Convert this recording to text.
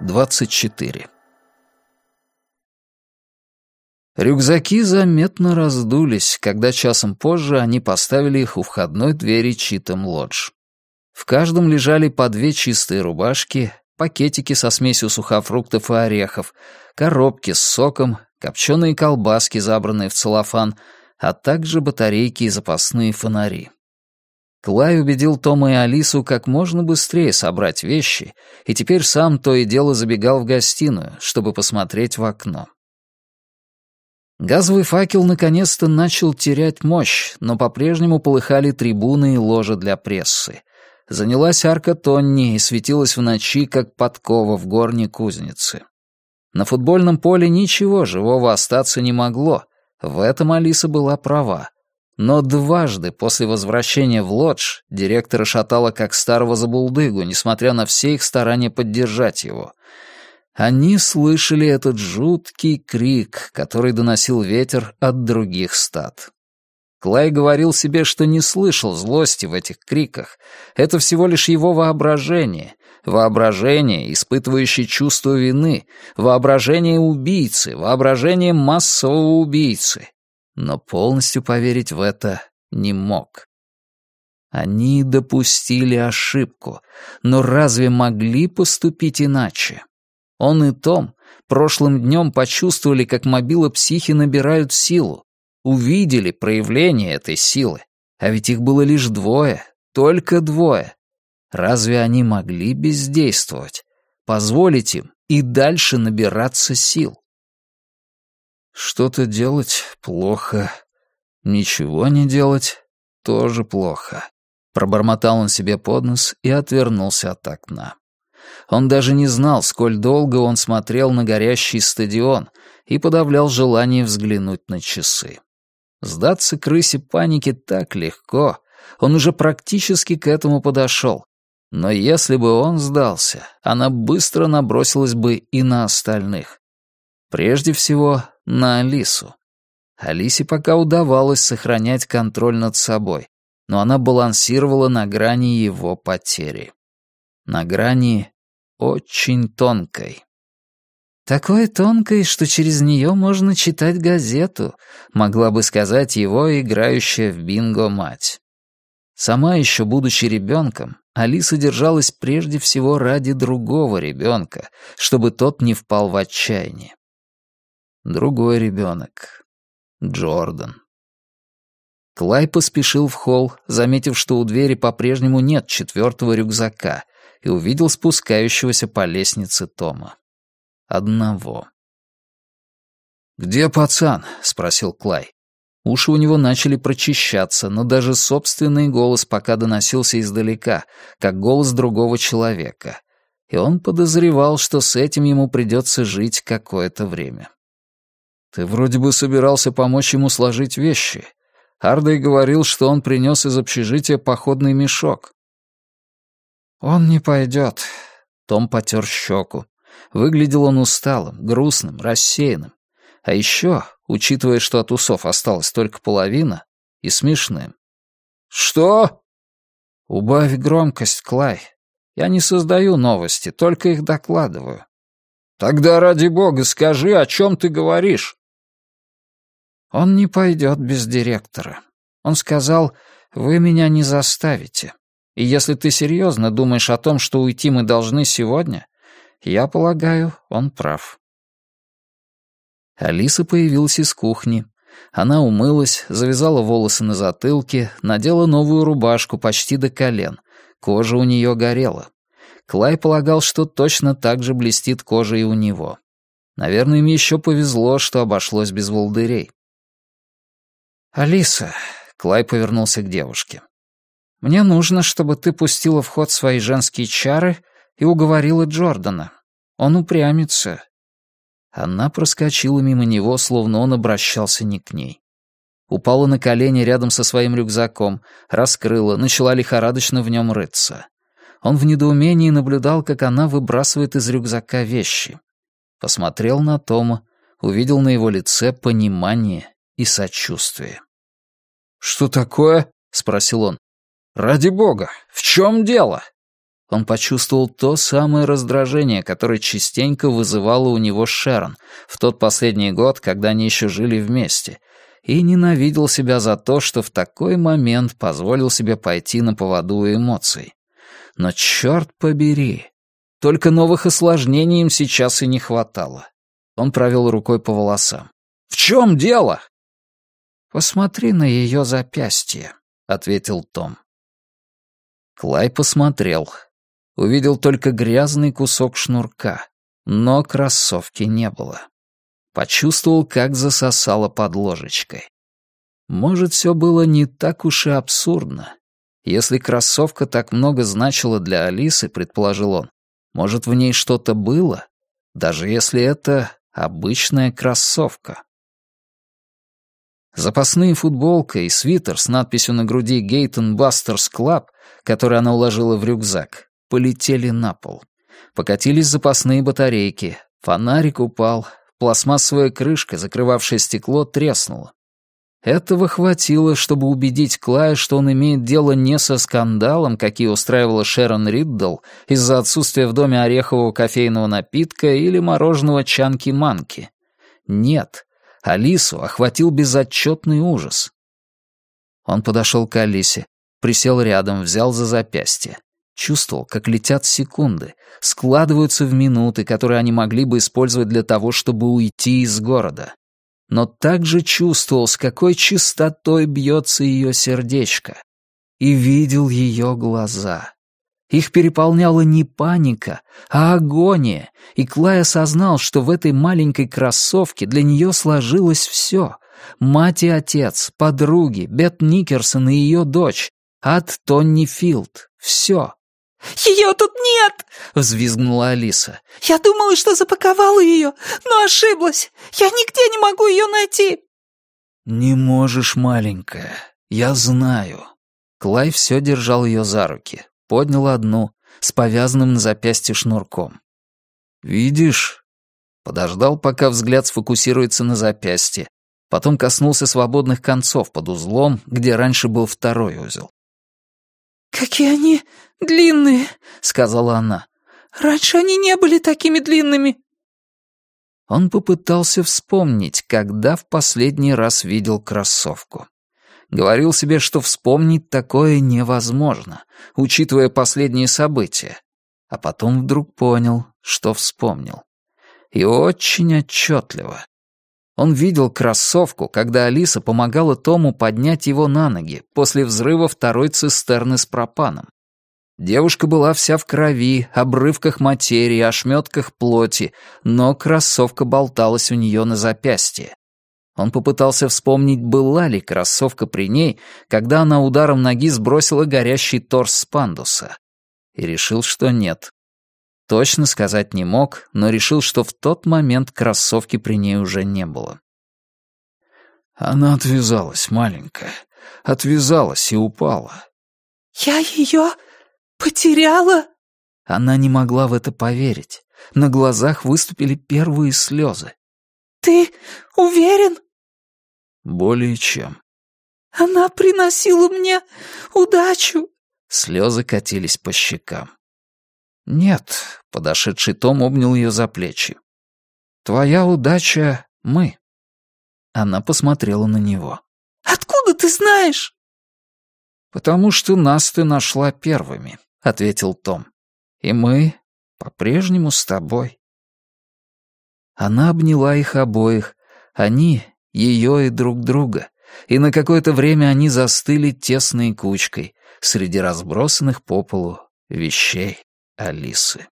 24. Рюкзаки заметно раздулись, когда часом позже они поставили их у входной двери Читом Лодж. В каждом лежали по две чистые рубашки, пакетики со смесью сухофруктов и орехов, коробки с соком, копченые колбаски, забранные в целлофан, а также батарейки и запасные фонари. Клай убедил Тома и Алису как можно быстрее собрать вещи, и теперь сам то и дело забегал в гостиную, чтобы посмотреть в окно. Газовый факел наконец-то начал терять мощь, но по-прежнему полыхали трибуны и ложа для прессы. Занялась арка Тонни и светилась в ночи, как подкова в горне кузницы. На футбольном поле ничего живого остаться не могло. В этом Алиса была права. Но дважды после возвращения в лодж директора шатало как старого забулдыгу, несмотря на все их старания поддержать его. Они слышали этот жуткий крик, который доносил ветер от других стад. Клай говорил себе, что не слышал злости в этих криках. Это всего лишь его воображение. Воображение, испытывающее чувство вины. Воображение убийцы. Воображение массового убийцы но полностью поверить в это не мог. Они допустили ошибку, но разве могли поступить иначе? Он и Том прошлым днем почувствовали, как мобилы психи набирают силу, увидели проявление этой силы, а ведь их было лишь двое, только двое. Разве они могли бездействовать, позволить им и дальше набираться сил? Что-то делать — плохо. Ничего не делать — тоже плохо. Пробормотал он себе под нос и отвернулся от окна. Он даже не знал, сколь долго он смотрел на горящий стадион и подавлял желание взглянуть на часы. Сдаться крысе паники так легко. Он уже практически к этому подошел. Но если бы он сдался, она быстро набросилась бы и на остальных. Прежде всего, на Алису. Алисе пока удавалось сохранять контроль над собой, но она балансировала на грани его потери. На грани очень тонкой. «Такой тонкой, что через нее можно читать газету», могла бы сказать его играющая в бинго мать. Сама еще будучи ребенком, Алиса держалась прежде всего ради другого ребенка, чтобы тот не впал в отчаяние. Другой ребенок. Джордан. Клай поспешил в холл, заметив, что у двери по-прежнему нет четвертого рюкзака, и увидел спускающегося по лестнице Тома. Одного. «Где пацан?» — спросил Клай. Уши у него начали прочищаться, но даже собственный голос пока доносился издалека, как голос другого человека. И он подозревал, что с этим ему придется жить какое-то время. Ты вроде бы собирался помочь ему сложить вещи. Ардой говорил, что он принес из общежития походный мешок. Он не пойдет. Том потер щеку. Выглядел он усталым, грустным, рассеянным. А еще, учитывая, что от усов осталась только половина, и смешным. «Что?» «Убавь громкость, Клай. Я не создаю новости, только их докладываю». «Тогда, ради бога, скажи, о чем ты говоришь?» Он не пойдет без директора. Он сказал, вы меня не заставите. И если ты серьезно думаешь о том, что уйти мы должны сегодня, я полагаю, он прав. Алиса появилась из кухни. Она умылась, завязала волосы на затылке, надела новую рубашку почти до колен. Кожа у нее горела. Клай полагал, что точно так же блестит кожа и у него. Наверное, им еще повезло, что обошлось без волдырей. «Алиса», — Клай повернулся к девушке, — «мне нужно, чтобы ты пустила в ход свои женские чары и уговорила Джордана. Он упрямится». Она проскочила мимо него, словно он обращался не к ней. Упала на колени рядом со своим рюкзаком, раскрыла, начала лихорадочно в нем рыться. Он в недоумении наблюдал, как она выбрасывает из рюкзака вещи. Посмотрел на Тома, увидел на его лице понимание и сочувствие. «Что такое?» — спросил он. «Ради бога, в чем дело?» Он почувствовал то самое раздражение, которое частенько вызывало у него Шерон в тот последний год, когда они еще жили вместе, и ненавидел себя за то, что в такой момент позволил себе пойти на поводу эмоций. Но черт побери, только новых осложнений им сейчас и не хватало. Он провел рукой по волосам. «В чем дело?» «Посмотри на ее запястье», — ответил Том. Клай посмотрел. Увидел только грязный кусок шнурка, но кроссовки не было. Почувствовал, как засосало под ложечкой. Может, все было не так уж и абсурдно. Если кроссовка так много значила для Алисы, предположил он, может, в ней что-то было, даже если это обычная кроссовка. Запасные футболка и свитер с надписью на груди «Gaiten Boosters Club», который она уложила в рюкзак, полетели на пол. Покатились запасные батарейки, фонарик упал, пластмассовая крышка, закрывавшая стекло, треснула. Этого хватило, чтобы убедить Клая, что он имеет дело не со скандалом, какие устраивала Шерон Риддл из-за отсутствия в доме орехового кофейного напитка или мороженого чанки-манки. Нет, Алису охватил безотчетный ужас. Он подошел к Алисе, присел рядом, взял за запястье. Чувствовал, как летят секунды, складываются в минуты, которые они могли бы использовать для того, чтобы уйти из города. Но также чувствовал, с какой чистотой бьется ее сердечко. И видел ее глаза. Их переполняла не паника, а агония, и Клай осознал, что в этой маленькой кроссовке для нее сложилось все. Мать и отец, подруги, Бет Никерсон и ее дочь, от Тонни Филд. Все. «Ее тут нет!» — взвизгнула Алиса. «Я думала, что запаковала ее, но ошиблась. Я нигде не могу ее найти!» «Не можешь, маленькая. Я знаю». Клай все держал ее за руки поднял одну, с повязанным на запястье шнурком. «Видишь?» Подождал, пока взгляд сфокусируется на запястье, потом коснулся свободных концов под узлом, где раньше был второй узел. «Какие они длинные!» — сказала она. «Раньше они не были такими длинными!» Он попытался вспомнить, когда в последний раз видел кроссовку. Говорил себе, что вспомнить такое невозможно, учитывая последние события. А потом вдруг понял, что вспомнил. И очень отчетливо. Он видел кроссовку, когда Алиса помогала Тому поднять его на ноги после взрыва второй цистерны с пропаном. Девушка была вся в крови, обрывках материи, ошметках плоти, но кроссовка болталась у нее на запястье. Он попытался вспомнить, была ли кроссовка при ней, когда она ударом ноги сбросила горящий торс с пандуса. И решил, что нет. Точно сказать не мог, но решил, что в тот момент кроссовки при ней уже не было. Она отвязалась, маленькая. Отвязалась и упала. «Я ее потеряла?» Она не могла в это поверить. На глазах выступили первые слезы. «Ты уверен?» Более чем. Она приносила мне удачу. Слезы катились по щекам. Нет, подошедший Том обнял ее за плечи. Твоя удача — мы. Она посмотрела на него. Откуда ты знаешь? Потому что нас ты нашла первыми, ответил Том. И мы по-прежнему с тобой. Она обняла их обоих. Они ее и друг друга, и на какое-то время они застыли тесной кучкой среди разбросанных по полу вещей Алисы.